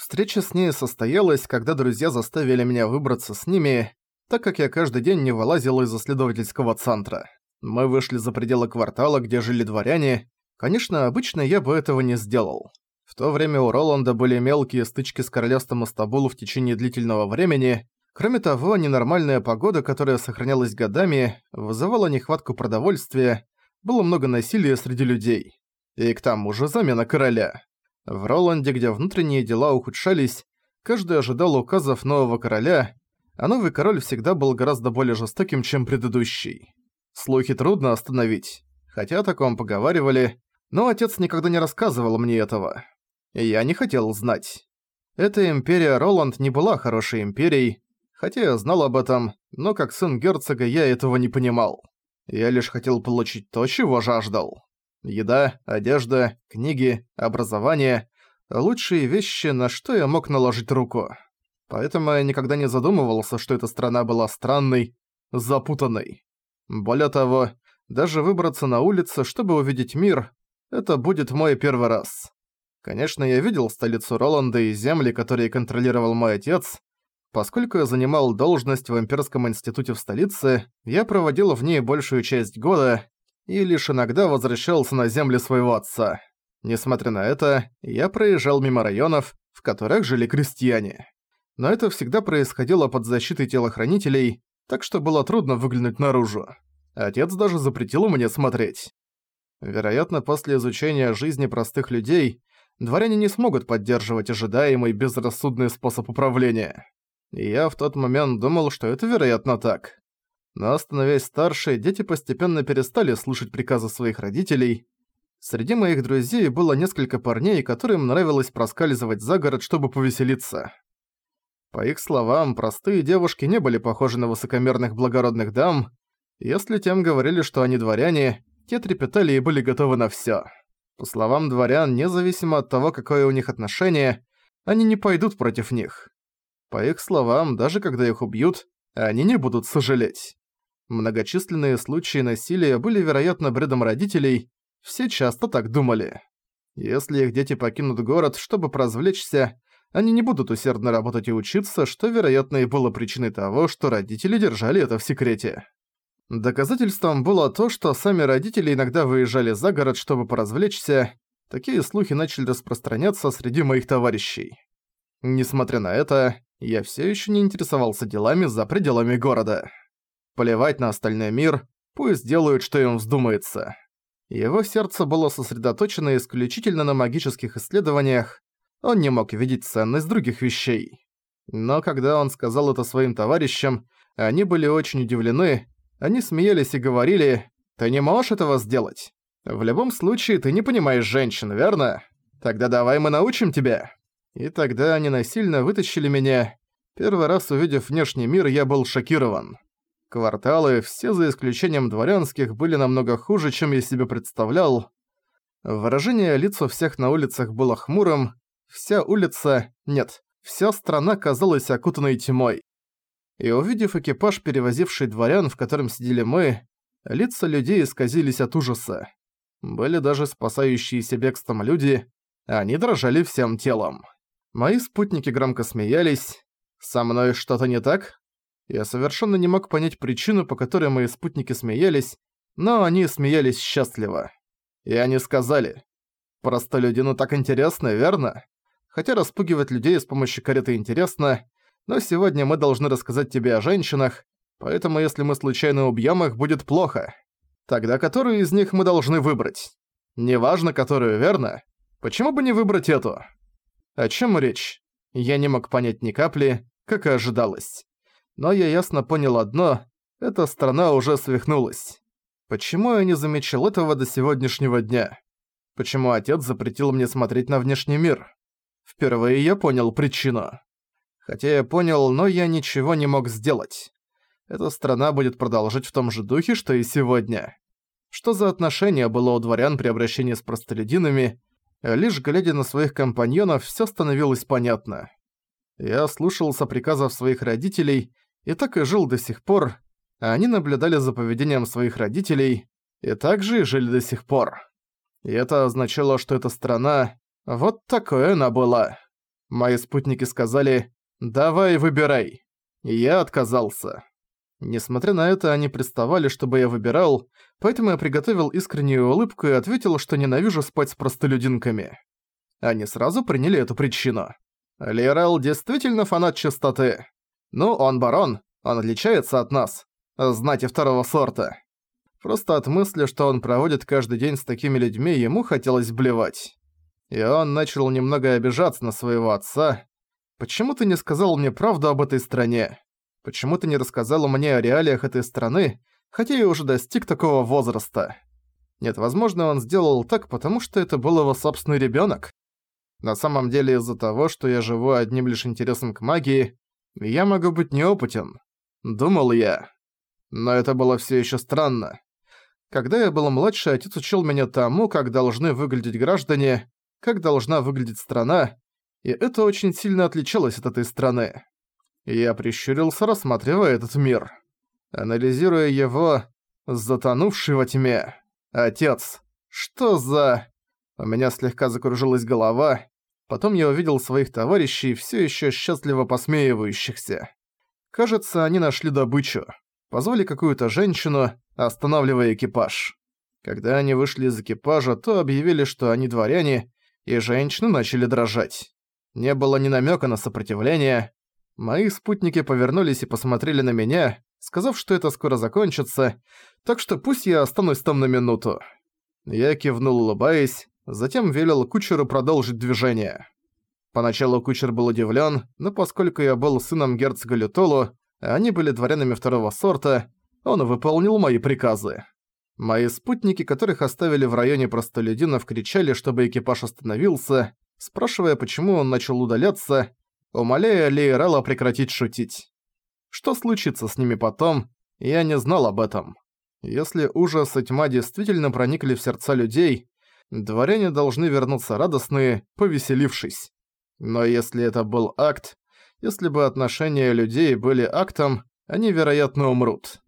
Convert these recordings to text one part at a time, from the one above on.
Встреча с ней состоялась, когда друзья заставили меня выбраться с ними, так как я каждый день не вылазил из исследовательского центра. Мы вышли за пределы квартала, где жили дворяне. Конечно, обычно я бы этого не сделал. В то время у Роланда были мелкие стычки с королевством Астабулу в течение длительного времени. Кроме того, ненормальная погода, которая сохранялась годами, вызывала нехватку продовольствия, было много насилия среди людей. И к тому же замена короля. В Роланде, где внутренние дела ухудшались, каждый ожидал указов нового короля, а новый король всегда был гораздо более жестоким, чем предыдущий. Слухи трудно остановить, хотя о таком поговаривали, но отец никогда не рассказывал мне этого. И я не хотел знать. Эта империя Роланд не была хорошей империей, хотя я знал об этом, но как сын герцога я этого не понимал. Я лишь хотел получить то, чего жаждал. Еда, одежда, книги, образование – лучшие вещи, на что я мог наложить руку. Поэтому я никогда не задумывался, что эта страна была странной, запутанной. Более того, даже выбраться на улицу, чтобы увидеть мир – это будет мой первый раз. Конечно, я видел столицу Роланда и земли, которые контролировал мой отец. Поскольку я занимал должность в Имперском институте в столице, я проводил в ней большую часть года, и лишь иногда возвращался на земли своего отца. Несмотря на это, я проезжал мимо районов, в которых жили крестьяне. Но это всегда происходило под защитой телохранителей, так что было трудно выглянуть наружу. Отец даже запретил мне смотреть. Вероятно, после изучения жизни простых людей, дворяне не смогут поддерживать ожидаемый безрассудный способ управления. И я в тот момент думал, что это вероятно так. Но становясь старше, дети постепенно перестали слушать приказы своих родителей. Среди моих друзей было несколько парней, которым нравилось проскальзывать за город, чтобы повеселиться. По их словам, простые девушки не были похожи на высокомерных благородных дам. Если тем говорили, что они дворяне, те трепетали и были готовы на всё. По словам дворян, независимо от того, какое у них отношение, они не пойдут против них. По их словам, даже когда их убьют, они не будут сожалеть. Многочисленные случаи насилия были, вероятно, бредом родителей, все часто так думали. Если их дети покинут город, чтобы поразвлечься, они не будут усердно работать и учиться, что, вероятно, и было причиной того, что родители держали это в секрете. Доказательством было то, что сами родители иногда выезжали за город, чтобы поразвлечься. Такие слухи начали распространяться среди моих товарищей. Несмотря на это, я все еще не интересовался делами за пределами города. Плевать на остальной мир, пусть делают, что им вздумается. Его сердце было сосредоточено исключительно на магических исследованиях, он не мог видеть ценность других вещей. Но когда он сказал это своим товарищам, они были очень удивлены, они смеялись и говорили «Ты не можешь этого сделать? В любом случае ты не понимаешь женщин, верно? Тогда давай мы научим тебя». И тогда они насильно вытащили меня. Первый раз увидев внешний мир, я был шокирован. Кварталы, все за исключением дворянских, были намного хуже, чем я себе представлял. Выражение лиц у всех на улицах было хмурым, вся улица, нет, вся страна казалась окутанной тьмой. И увидев экипаж, перевозивший дворян, в котором сидели мы, лица людей исказились от ужаса. Были даже спасающиеся бегством люди, они дрожали всем телом. Мои спутники громко смеялись. «Со мной что-то не так?» Я совершенно не мог понять причину, по которой мои спутники смеялись, но они смеялись счастливо. И они сказали, «Простолюдину так интересно, верно? Хотя распугивать людей с помощью кареты интересно, но сегодня мы должны рассказать тебе о женщинах, поэтому если мы случайно убьем их, будет плохо. Тогда которую из них мы должны выбрать? Неважно, которую, верно? Почему бы не выбрать эту?» О чем речь? Я не мог понять ни капли, как и ожидалось но я ясно понял одно – эта страна уже свихнулась. Почему я не замечал этого до сегодняшнего дня? Почему отец запретил мне смотреть на внешний мир? Впервые я понял причину. Хотя я понял, но я ничего не мог сделать. Эта страна будет продолжать в том же духе, что и сегодня. Что за отношение было у дворян при обращении с простолюдинами, лишь глядя на своих компаньонов, всё становилось понятно. Я слушался приказов своих родителей и так и жил до сих пор, а они наблюдали за поведением своих родителей и также и жили до сих пор. И это означало, что эта страна... Вот такой она была. Мои спутники сказали «давай, выбирай». И я отказался. Несмотря на это, они приставали, чтобы я выбирал, поэтому я приготовил искреннюю улыбку и ответил, что ненавижу спать с простолюдинками. Они сразу приняли эту причину. Лирел действительно фанат чистоты. Ну, он барон, он отличается от нас. Знати второго сорта. Просто от мысли, что он проводит каждый день с такими людьми, ему хотелось блевать. И он начал немного обижаться на своего отца. «Почему ты не сказал мне правду об этой стране? Почему ты не рассказал мне о реалиях этой страны, хотя я уже достиг такого возраста?» Нет, возможно, он сделал так, потому что это был его собственный ребёнок. На самом деле из-за того, что я живу одним лишь интересом к магии, я могу быть неопытен. Думал я. Но это было всё ещё странно. Когда я был младше, отец учил меня тому, как должны выглядеть граждане, как должна выглядеть страна, и это очень сильно отличалось от этой страны. Я прищурился, рассматривая этот мир. Анализируя его, затонувший во тьме. Отец. Что за... У меня слегка закружилась голова. Потом я увидел своих товарищей, все еще счастливо посмеивающихся. Кажется, они нашли добычу. Позвали какую-то женщину, останавливая экипаж. Когда они вышли из экипажа, то объявили, что они дворяне, и женщины начали дрожать. Не было ни намека на сопротивление. Мои спутники повернулись и посмотрели на меня, сказав, что это скоро закончится, так что пусть я останусь там на минуту. Я кивнул, улыбаясь, затем велел кучеру продолжить движение. Поначалу кучер был удивлен, но поскольку я был сыном герцога Лютолу, а они были дворянами второго сорта, он выполнил мои приказы. Мои спутники, которых оставили в районе простолюдинов, кричали, чтобы экипаж остановился, спрашивая, почему он начал удаляться, умоляя Лейрала прекратить шутить. Что случится с ними потом, я не знал об этом. Если ужас и тьма действительно проникли в сердца людей, дворяне должны вернуться радостные, повеселившись. Но если это был акт, если бы отношения людей были актом, они, вероятно, умрут.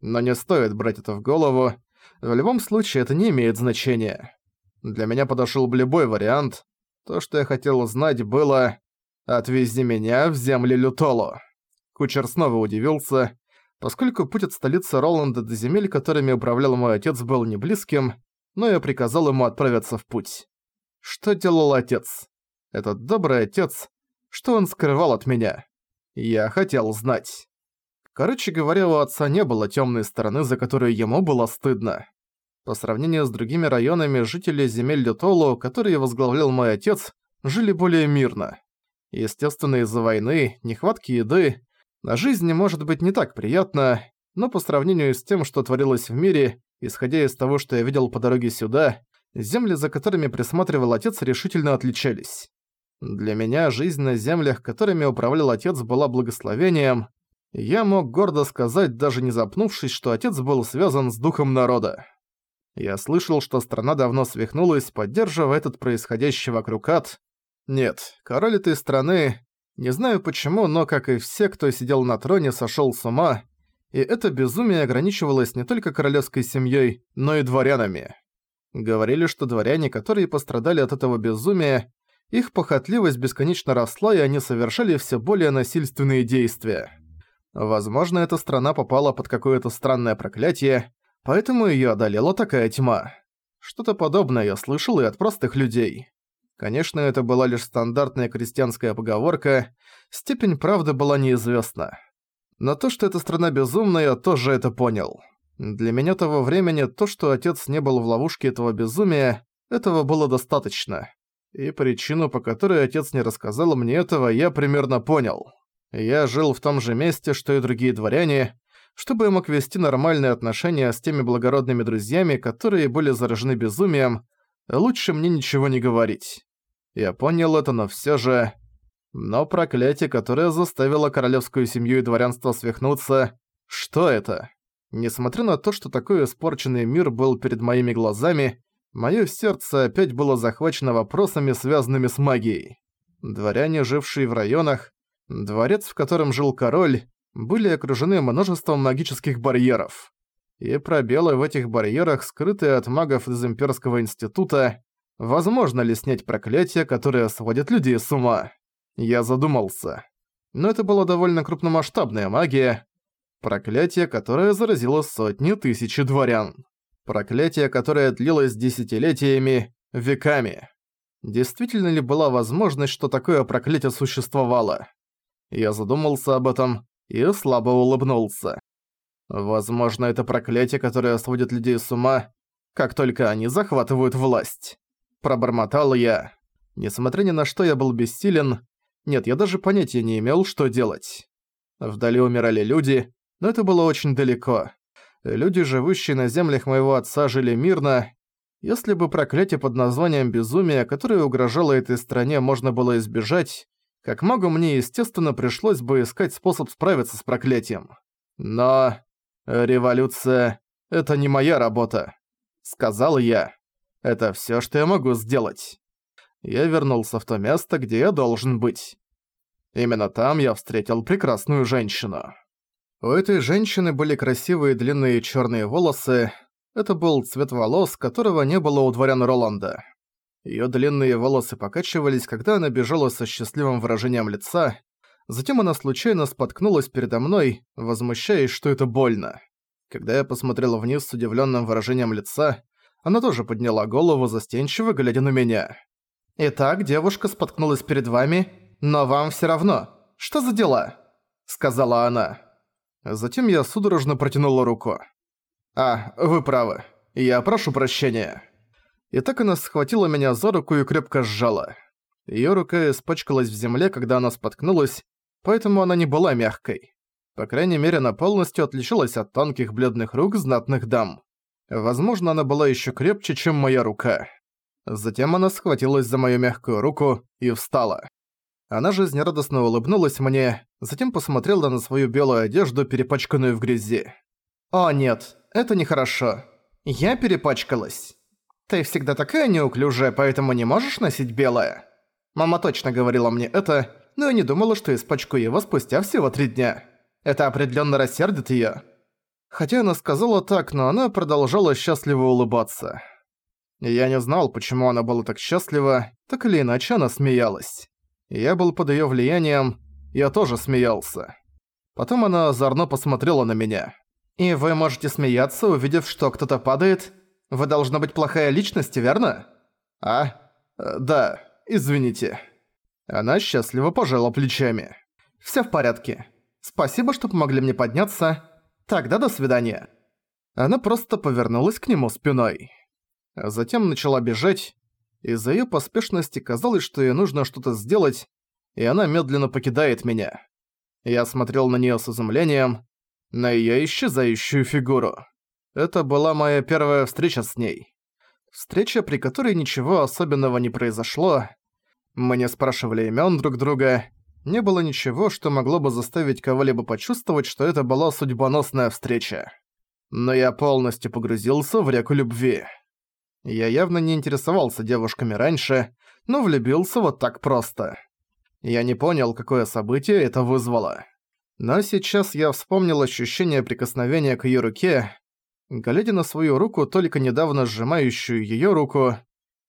Но не стоит брать это в голову. В любом случае, это не имеет значения. Для меня подошёл бы любой вариант. То, что я хотел знать, было «Отвези меня в земли Лютолу». Кучер снова удивился. Поскольку путь от столицы Роланда до земель, которыми управлял мой отец, был не близким, но я приказал ему отправиться в путь. Что делал отец? Этот добрый отец, что он скрывал от меня? Я хотел знать. Короче говоря, у отца не было тёмной стороны, за которую ему было стыдно. По сравнению с другими районами, жители земель Лютолу, которые возглавлял мой отец, жили более мирно. Естественно, из-за войны, нехватки еды, на жизни может быть не так приятно, но по сравнению с тем, что творилось в мире, исходя из того, что я видел по дороге сюда, земли, за которыми присматривал отец, решительно отличались. Для меня жизнь на землях, которыми управлял отец, была благословением, я мог гордо сказать, даже не запнувшись, что отец был связан с духом народа. Я слышал, что страна давно свихнулась, поддерживая этот происходящий вокруг ад. Нет, король этой страны, не знаю почему, но, как и все, кто сидел на троне, сошёл с ума, и это безумие ограничивалось не только королевской семьей, но и дворянами. Говорили, что дворяне, которые пострадали от этого безумия, их похотливость бесконечно росла, и они совершали все более насильственные действия. Возможно, эта страна попала под какое-то странное проклятие, поэтому её одолела такая тьма. Что-то подобное я слышал и от простых людей. Конечно, это была лишь стандартная крестьянская поговорка, степень правды была неизвестна. Но то, что эта страна безумная, я тоже это понял. Для меня того времени то, что отец не был в ловушке этого безумия, этого было достаточно. И причину, по которой отец не рассказал мне этого, я примерно понял. Я жил в том же месте, что и другие дворяне, чтобы я мог вести нормальные отношения с теми благородными друзьями, которые были заражены безумием, лучше мне ничего не говорить. Я понял это, но всё же... Но проклятие, которое заставило королевскую семью и дворянство свихнуться... Что это? Несмотря на то, что такой испорченный мир был перед моими глазами, моё сердце опять было захвачено вопросами, связанными с магией. Дворяне, жившие в районах, Дворец, в котором жил король, были окружены множеством магических барьеров. И пробелы в этих барьерах, скрытые от магов из Имперского института, возможно ли снять проклятие, которое сводит людей с ума? Я задумался. Но это была довольно крупномасштабная магия. Проклятие, которое заразило сотни тысяч дворян. Проклятие, которое длилось десятилетиями, веками. Действительно ли была возможность, что такое проклятие существовало? Я задумался об этом и слабо улыбнулся. Возможно, это проклятие, которое сводит людей с ума, как только они захватывают власть. Пробормотал я. Несмотря ни на что, я был бессилен. Нет, я даже понятия не имел, что делать. Вдали умирали люди, но это было очень далеко. Люди, живущие на землях моего отца, жили мирно. Если бы проклятие под названием «Безумие», которое угрожало этой стране, можно было избежать, как магу мне, естественно, пришлось бы искать способ справиться с проклятием. Но... революция — это не моя работа. Сказал я. Это всё, что я могу сделать. Я вернулся в то место, где я должен быть. Именно там я встретил прекрасную женщину. У этой женщины были красивые длинные чёрные волосы. Это был цвет волос, которого не было у дворян Роланда. Её длинные волосы покачивались, когда она бежала со счастливым выражением лица. Затем она случайно споткнулась передо мной, возмущаясь, что это больно. Когда я посмотрела вниз с удивленным выражением лица, она тоже подняла голову, застенчиво глядя на меня. «Итак, девушка споткнулась перед вами, но вам все равно. Что за дела?» — сказала она. Затем я судорожно протянула руку. «А, вы правы. Я прошу прощения». И так она схватила меня за руку и крепко сжала. Её рука испачкалась в земле, когда она споткнулась, поэтому она не была мягкой. По крайней мере, она полностью отличалась от тонких бледных рук знатных дам. Возможно, она была ещё крепче, чем моя рука. Затем она схватилась за мою мягкую руку и встала. Она жизнерадостно улыбнулась мне, затем посмотрела на свою белую одежду, перепачканную в грязи. «О нет, это нехорошо. Я перепачкалась». Ты всегда такая неуклюжая, поэтому не можешь носить белое. Мама точно говорила мне это, но я не думала, что испачкаю его спустя всего три дня. Это определенно рассердит её. Хотя она сказала так, но она продолжала счастливо улыбаться. Я не знал, почему она была так счастлива, так или иначе она смеялась. Я был под её влиянием, я тоже смеялся. Потом она озорно посмотрела на меня. «И вы можете смеяться, увидев, что кто-то падает, вы должна быть плохая личность, верно? А? Э, да, извините. Она счастливо пожала плечами. Всё в порядке. Спасибо, что помогли мне подняться. Тогда до свидания. Она просто повернулась к нему спиной. Затем начала бежать. Из-за её поспешности казалось, что ей нужно что-то сделать, и она медленно покидает меня. Я смотрел на неё с изумлением, на её исчезающую фигуру. Это была моя первая встреча с ней. Встреча, при которой ничего особенного не произошло. Мы не спрашивали имен друг друга. Не было ничего, что могло бы заставить кого-либо почувствовать, что это была судьбоносная встреча. Но я полностью погрузился в реку любви. Я явно не интересовался девушками раньше, но влюбился вот так просто. Я не понял, какое событие это вызвало. Но сейчас я вспомнил ощущение прикосновения к её руке, Глядя на свою руку, только недавно сжимающую её руку,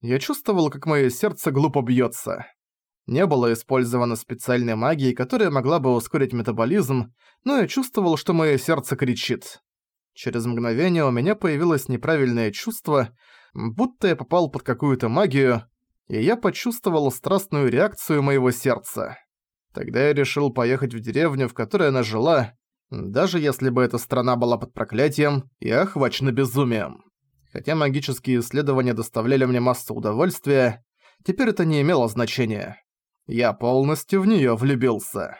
я чувствовал, как моё сердце глупо бьётся. Не было использовано специальной магии, которая могла бы ускорить метаболизм, но я чувствовал, что моё сердце кричит. Через мгновение у меня появилось неправильное чувство, будто я попал под какую-то магию, и я почувствовал страстную реакцию моего сердца. Тогда я решил поехать в деревню, в которой она жила, даже если бы эта страна была под проклятием и охвачена безумием. Хотя магические исследования доставляли мне массу удовольствия, теперь это не имело значения. Я полностью в неё влюбился.